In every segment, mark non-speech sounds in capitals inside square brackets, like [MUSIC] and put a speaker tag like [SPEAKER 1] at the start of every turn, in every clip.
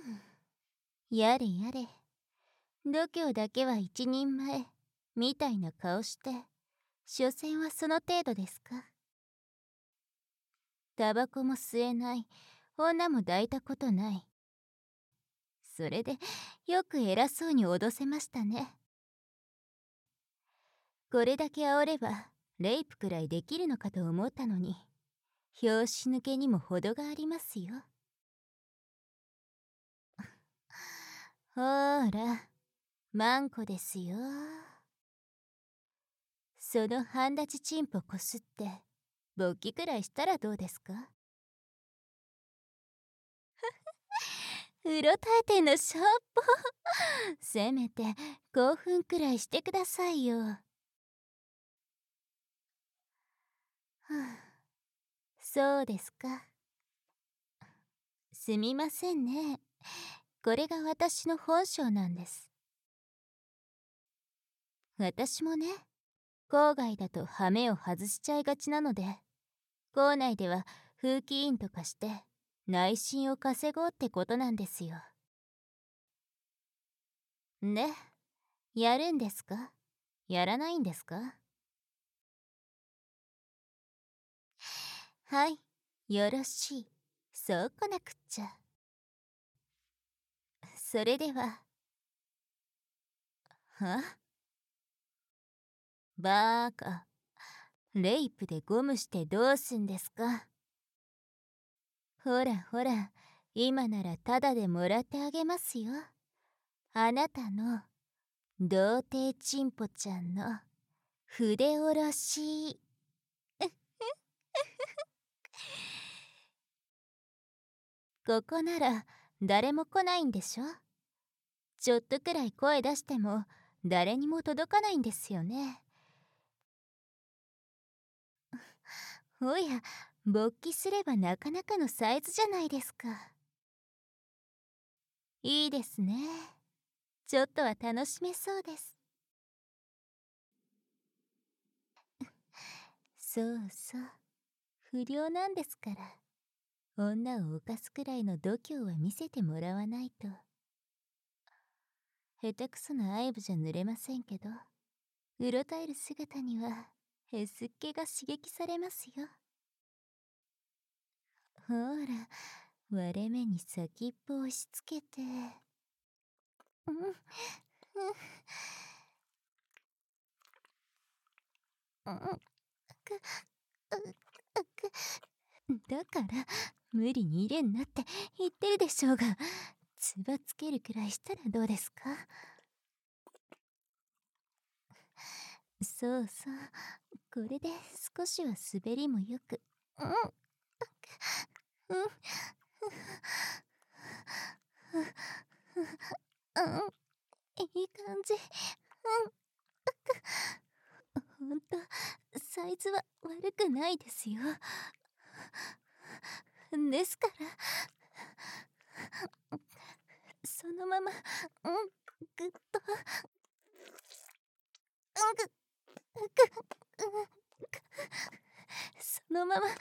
[SPEAKER 1] [LAUGHS] やれやれ。度胸だけは一人前みたいな顔して。所詮はその程度ですか。タバコも吸えない。女も抱いたことない。それでよく偉そうに脅せましたね。これだけ煽ればレイプくらいできるのかと思ったのに。拍子抜けにも程がありますよ。ほーらマンコですよ。その半立ちチンポこすって勃起くらいしたらどうですか？うろたえてんのしょっぽせめて興奮くらいしてくださいよ。はあそうですか。すみませんね。これが私の本性なんです。私もね郊外だと羽目を外しちゃいがちなので校内では風紀委員とかして内心を稼ごうってことなんですよ。でやるんですか？やらないんですか？はいよろしい。そうこなくっちゃ。それでは。は？バーカ。レイプでゴムしてどうすんですか？ほらほら今ならタダでもらってあげますよ。あなたの童貞チンポちゃんの筆下ろし。[LAUGHS] ここなら誰も来ないんでしょ？ちょっとくらい声出しても誰にも届かないんですよね。[LAUGHS] おや勃起すればなかなかのサイズじゃないですか。いいですね。ちょっとは楽しめそうです。[LAUGHS] そうそう。不良なんですから。女を犯すくらいの度胸は見せてもらわないと。下手くそな愛部じゃ濡れませんけどうろたえる姿にはへすっけが刺激されますよ。ほら割れ目に先っぽ押し付けて。うんうん。だから無理に入れんなって言ってるでしょうが。つばつけるくらいしたらどうですか？そうそう。これで少しは滑りもよく。うん。うん。うん。いい感じうん。ほん。とサイズは悪くないですよですから。そのままうんぐっと。うんぐそのままうん押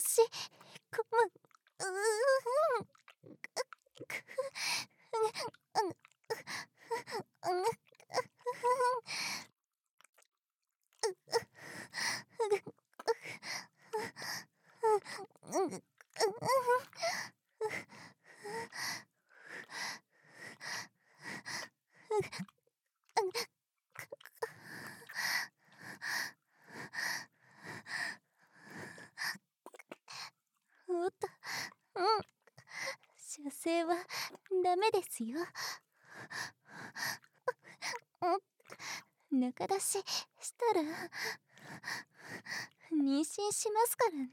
[SPEAKER 1] し込むうんおっとうん射精はダメですよ中出ししたら妊娠しますからね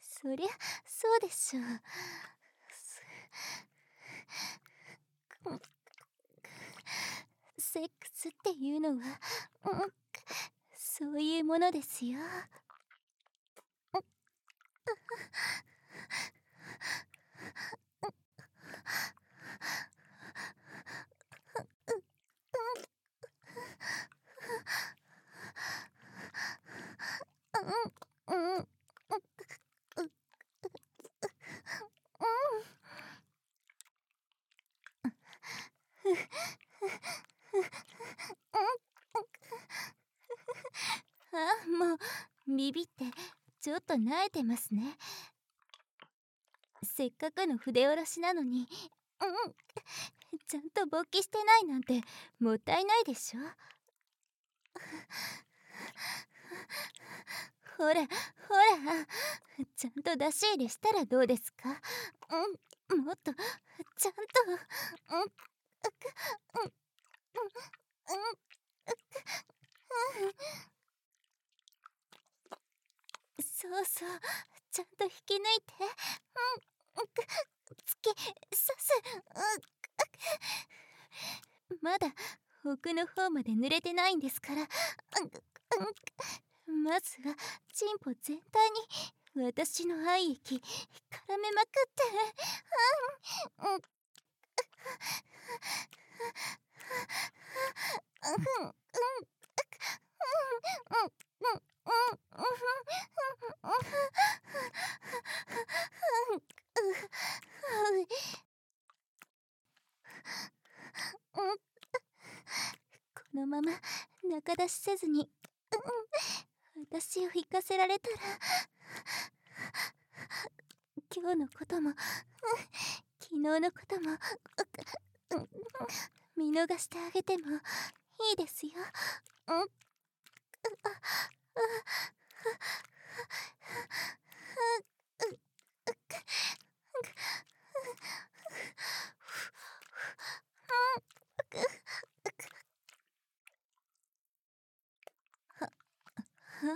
[SPEAKER 1] そりゃそうでしょうセックスっていうのは、うん、そういうものですよ。ビビってちょっと慣れてますね。せっかくの筆下ろしなのにうんちゃんと勃起してないなんてもったいないでしょ？ほらほらちゃんと出し入れしたらどうですか？うんもっとちゃんとうんうんうんうん。そうそう。ちゃんと引き抜いて。うん。突き刺す。まだ奥の方まで濡れてないんですから。まずはチンポ全体に私の愛液絡めまくって。うん。うん。このまま中出しせずに、私を行かせられたら今日のことも昨日のことも見逃してあげてもいいですよ。[LAUGHS] こ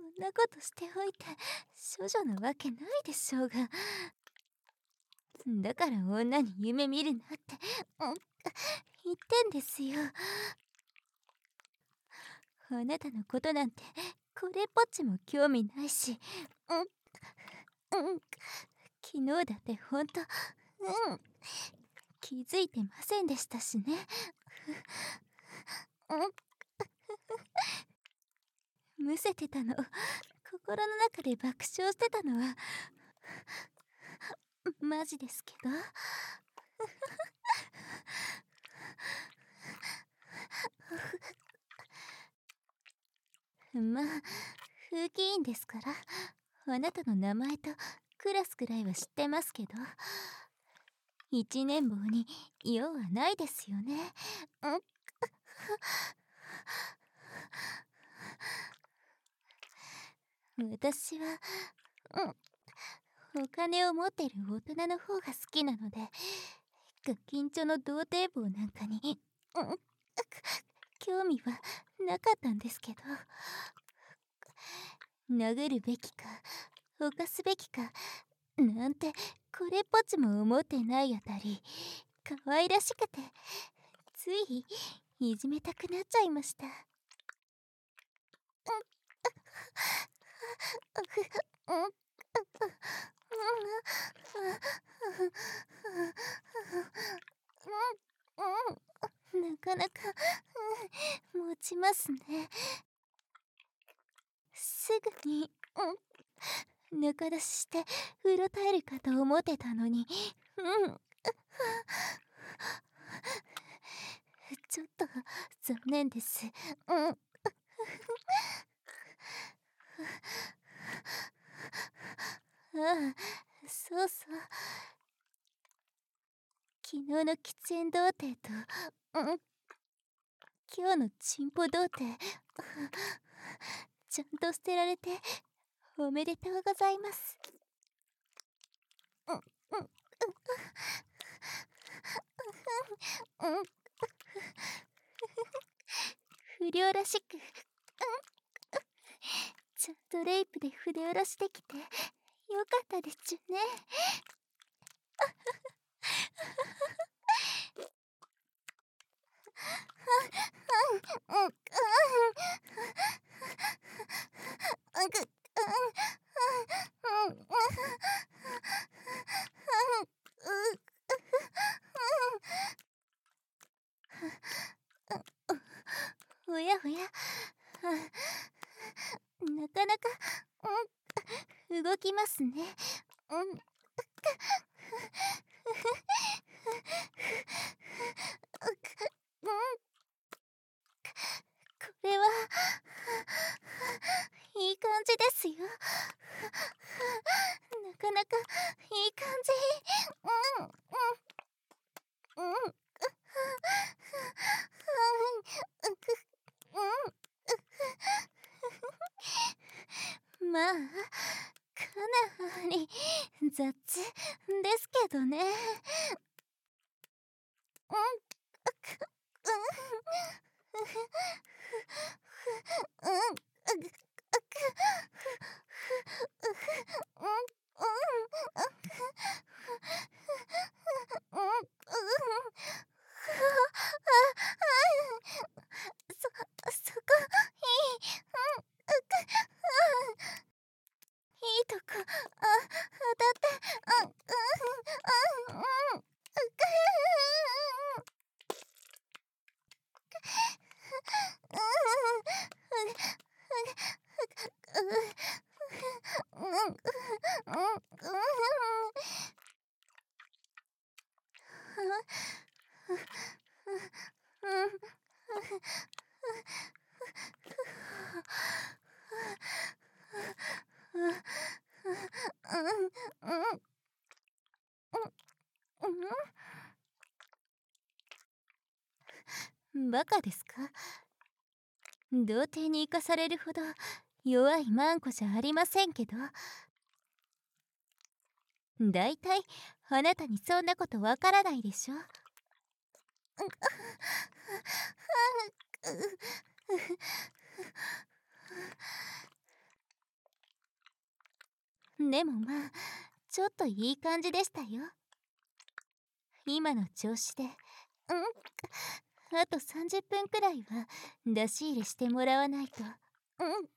[SPEAKER 1] んなことしておいて処女なわけないでしょうが。だから女に夢見るなって、言ってんですよ。あなたのことなんてこれっぽっちも興味ないしうんうん昨日だってほんとうん気づいてませんでしたしね。うんむせてたの心の中で爆笑してたのはマジですけど。[LAUGHS] [LAUGHS] まあ風紀委員ですからあなたの名前とクラスくらいは知ってますけど。一年坊に用はないですよね。私は、うん、[LAUGHS] お金を持ってる大人の方が好きなので、ガキンチョの童貞坊なんかに、うん、興味はなかったんですけど、殴るべきか、犯すべきか、なんてこれっぽっちも思ってないあたり、可愛らしくて、ついいじめたくなっちゃいました。なかなか持ちますねすぐにぬか出ししてうろたえるかと思ってたのにうんちょっと残念ですうんああそうそう。昨日の喫煙童貞と、うん、今日のチンポ童貞ちゃんと捨てられておめでとうございます。うん、うん、うん、不良らしく、ちゃんとレイプで筆下ろしてきてよかったでちゅね。おやおやなかなか、うん、動きますね。うん。これはいい感じですよ。なかなかいい感じ。うん。うん。うん。まあかなり雑ですけどね。うん。バカですか？童貞に生かされるほど弱いマンコじゃありませんけど。だいたいあなたにそんなことわからないでしょ？でもまあちょっといい感じでしたよ。今の調子で。うんあと30分くらいは出し入れしてもらわないと。うん。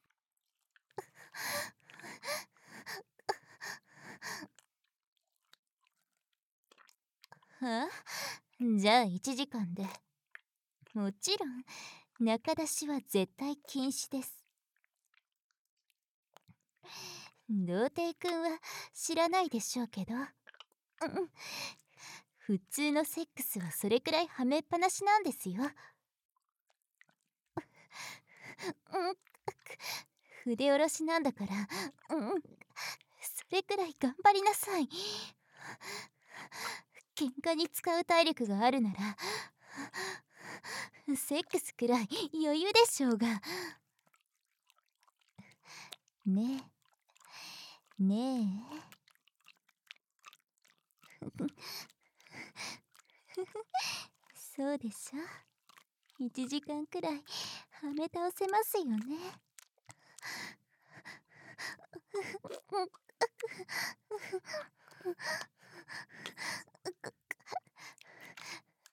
[SPEAKER 1] はあ？じゃあ1時間で。もちろん中出しは絶対禁止です。童貞くんは知らないでしょうけど、うん、普通のセックスはそれくらいはめっぱなしなんですよ。筆下ろしなんだから、うん、それくらい頑張りなさい。喧嘩に使う体力があるなら、セックスくらい余裕でしょうが。ねえ。ねえ [LAUGHS] そうでしょ？1時間くらいはめ倒せますよね。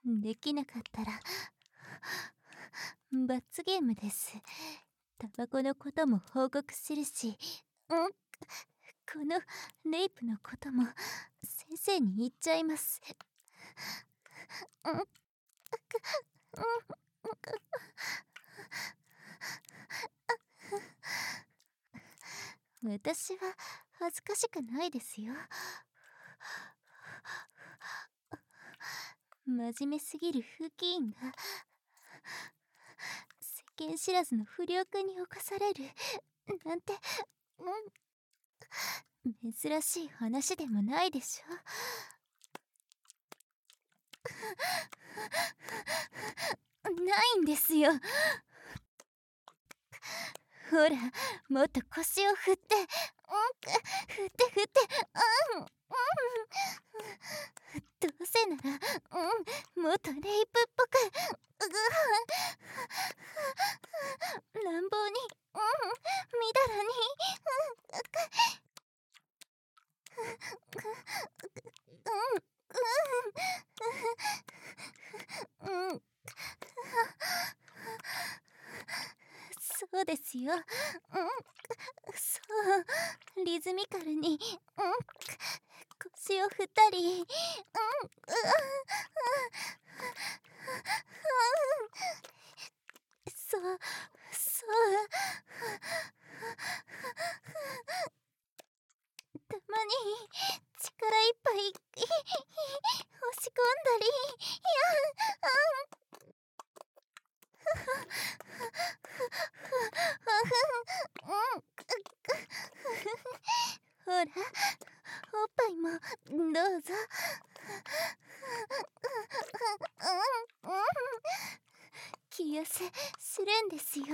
[SPEAKER 1] できなかったら罰ゲームです。タバコのことも報告するしうんこのレイプのことも先生に言っちゃいます。私は恥ずかしくないですよ。真面目すぎる風紀委員が世間知らずの不良君に侵されるな。んて、うん、珍しい話でもな。いでしょないんですよ。ほらもっと腰を振って、うん、振って振ってうんうん。どうせならうんもっとレイプっぽくう乱暴にうんみだらにうん、うん。そうですよ。うん、そう、リズミカルに、うん、腰を振ったり、うん、うん、そう、そう。たまに。いっぱい押し込んだり。いやうんほらおっぱいもどうぞ気痩せするんですよ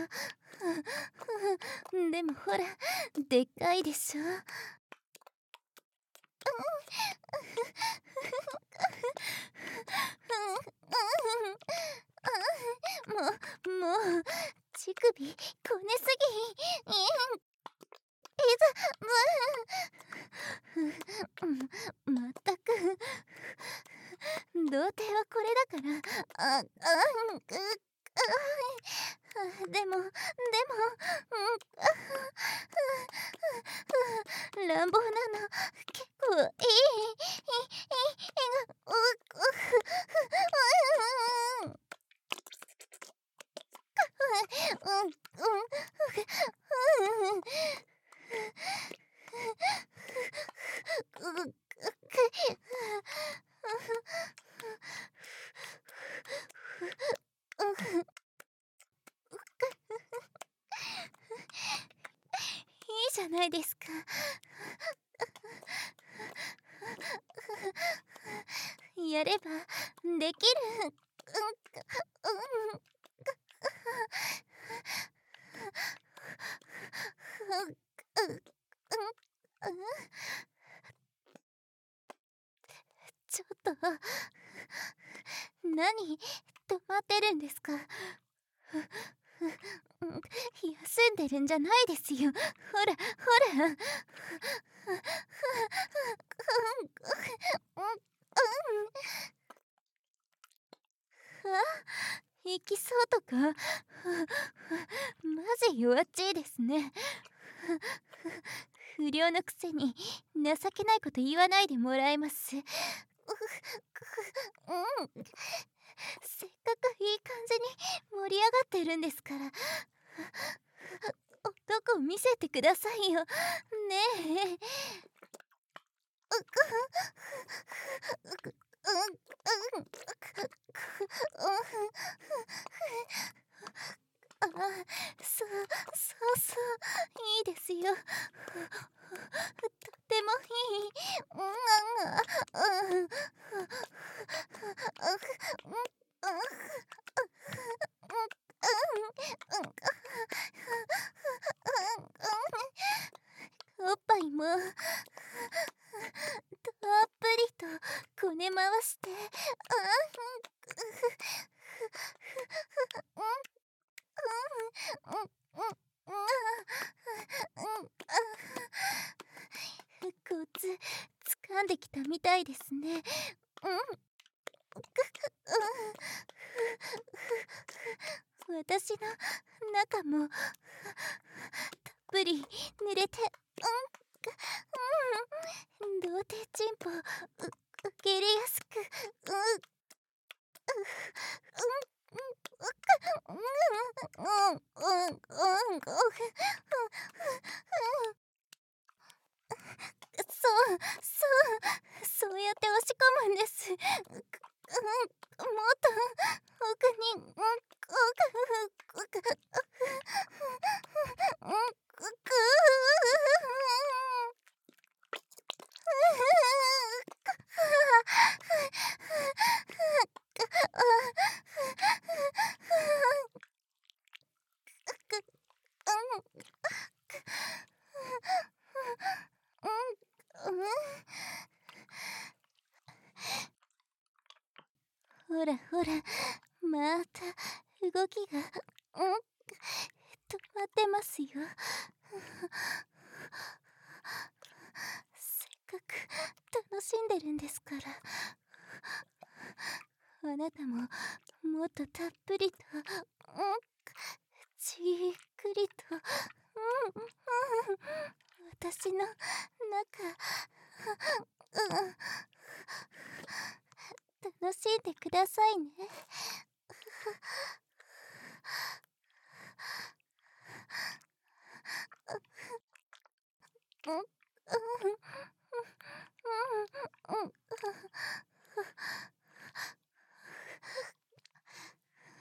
[SPEAKER 1] でもほらでっかいでしょ [LAUGHS] もうもう乳首こねすぎいざまったく童貞はこれだからああでもでも乱暴なの結構いいいいいいがうううんじゃないですか。やればできる。ちょっと何止まってるん。ですか休んでるんじゃないですよ。ほらほら。あ行きそうとかマジ弱っちいですね不良のくせに情けないこと言わないでもらえますせっかくいいに盛り上がってるんですから。男見せてくださいよねえあそうそうそういいですよとてもいいうんうんおっぱいもたっぷりとこね回してコツ掴んできたみたいですねうん私の中もたっぷり濡れてうん、童貞チンポ受け入れやすくううん。うん。うん。うん。うん。うん。そうそうそうやって押し込むん。ですもっと奥にほらほらまた動きが、うん、止まってますよ。せっかく楽しんでるんですから。あなたももっとたっぷりと、うん、じっくりと、うん、うん、私の中、うん楽しんでくださいね。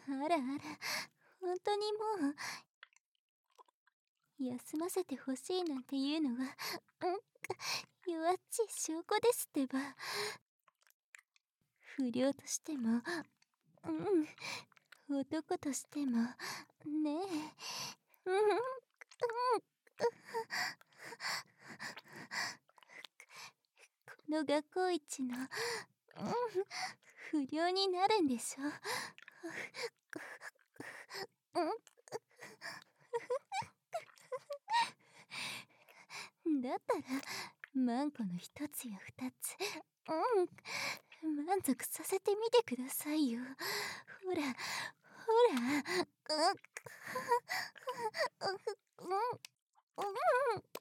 [SPEAKER 1] あらあら、本当にもう、休ませてほしいなんていうのは、うん、弱っちい証拠ですってば。不良としても、うん、男としてもねえ。うんうん。この学校一の、うん、不良になるんでしょ。だったらマンコの一つや二つうん。満足させてみてくださいよ。ほらほらうんうんうん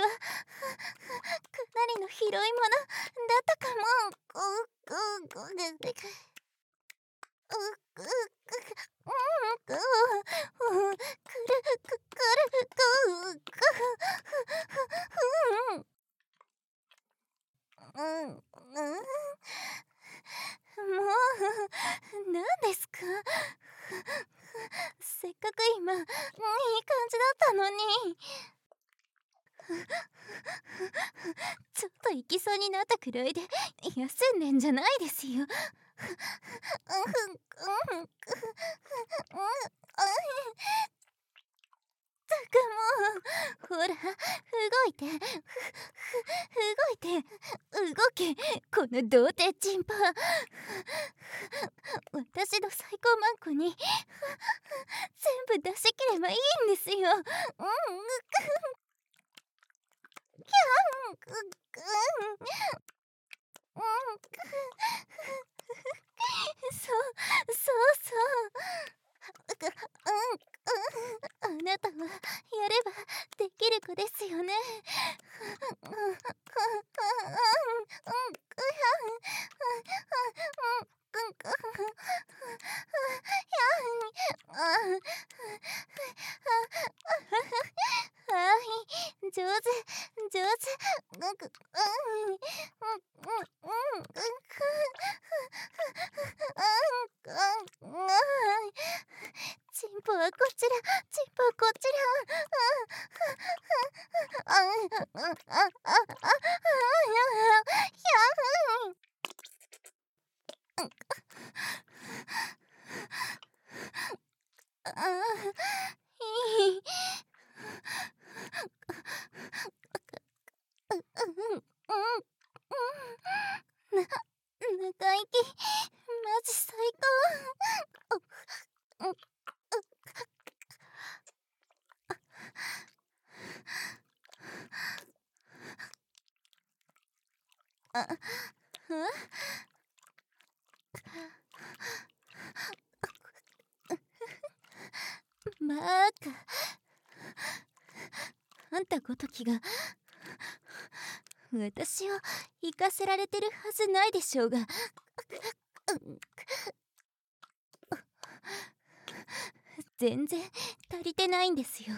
[SPEAKER 1] はかなりの広いものだったかも。ううう何ですかせっかく今いい感じだったのに。ちょっと行きそうになったくらいで休んでんじゃないですよ。ったくもう。ほら動いて。ふふ動いて。動け。この童貞チンパ。私の最高マンコに。全部出し切ればいいんですよ。うんキャンそうそうそうあなたはやればできる子ですよね。生きマジ最高。あまあか。あんたごときが私を行かせられてるはずないでしょうが。全然足りてないんですよ。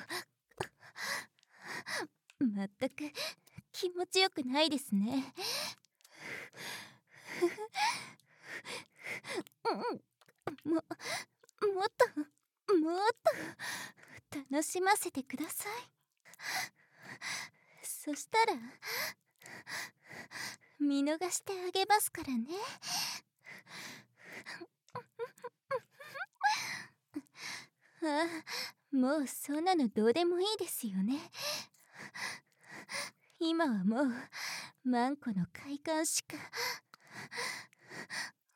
[SPEAKER 1] まったく気持ちよくないですね。ももっともっと楽しませてください。そしたら見逃してあげますからねああもうそんなのどうでもいいですよね今はもうマンコの快感しか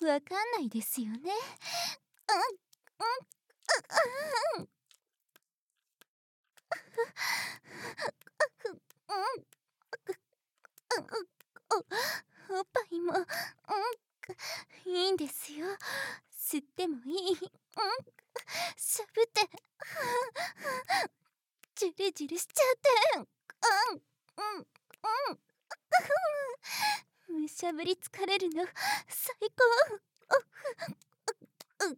[SPEAKER 1] わかんないですよねうんうんうんおっぱいも、うん、いいんですよ。吸ってもいいうんしゃぶってジュルジュルしちゃってうんうんうんむしゃぶり疲れるの最高ううんう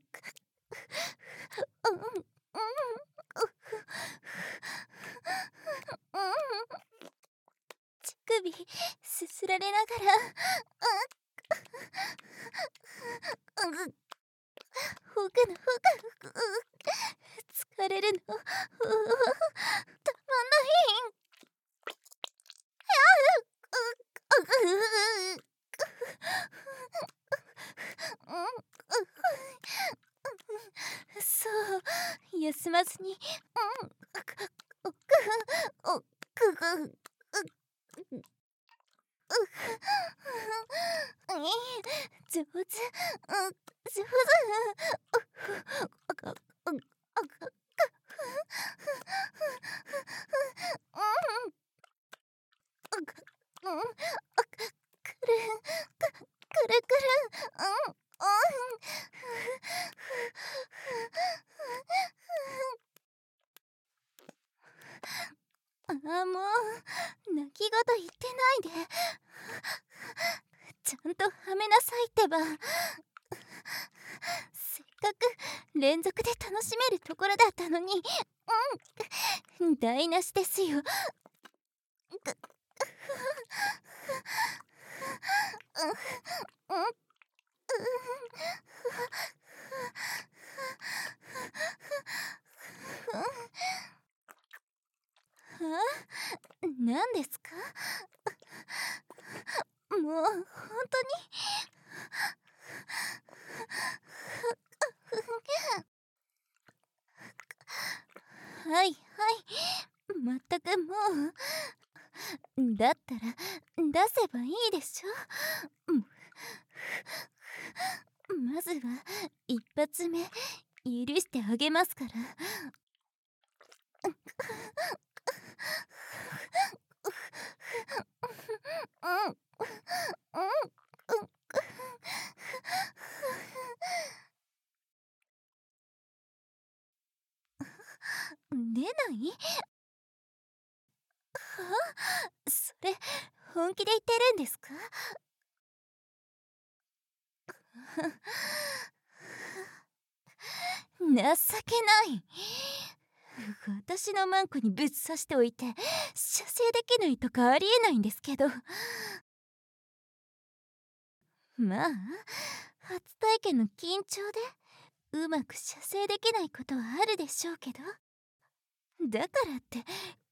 [SPEAKER 1] んう乳首すすられながらうんうんああもう泣き言言ってないで。ちゃんとはめなさいってば。せっかく連続で楽しめるところだったのに。うん。台無しですよ何ですかもう本当にはいはいまったくもうだったら出せばいいでしょ？まずは一発目許してあげますから。出ない？それ本気で言ってるんですか？情けない。私のマンコにぶっ刺しておいて射精できないとかありえないんですけど。まあ初体験の緊張でうまく射精できないことはあるでしょうけど。だからって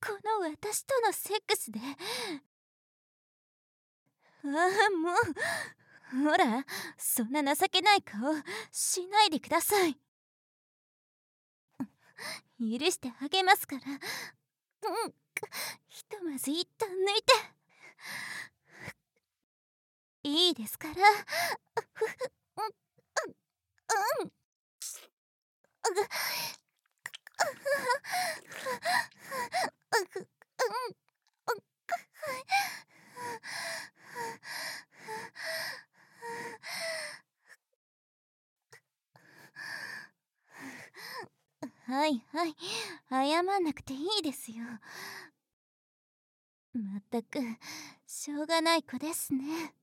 [SPEAKER 1] この私とのセックスで。ああもうほらそんな情けない顔しないでください。許してあげますから。うんひとまず一旦抜いて。いいですから。うんうんうん。はいはい謝ん。なくていいですよまったくしょうがない子ですね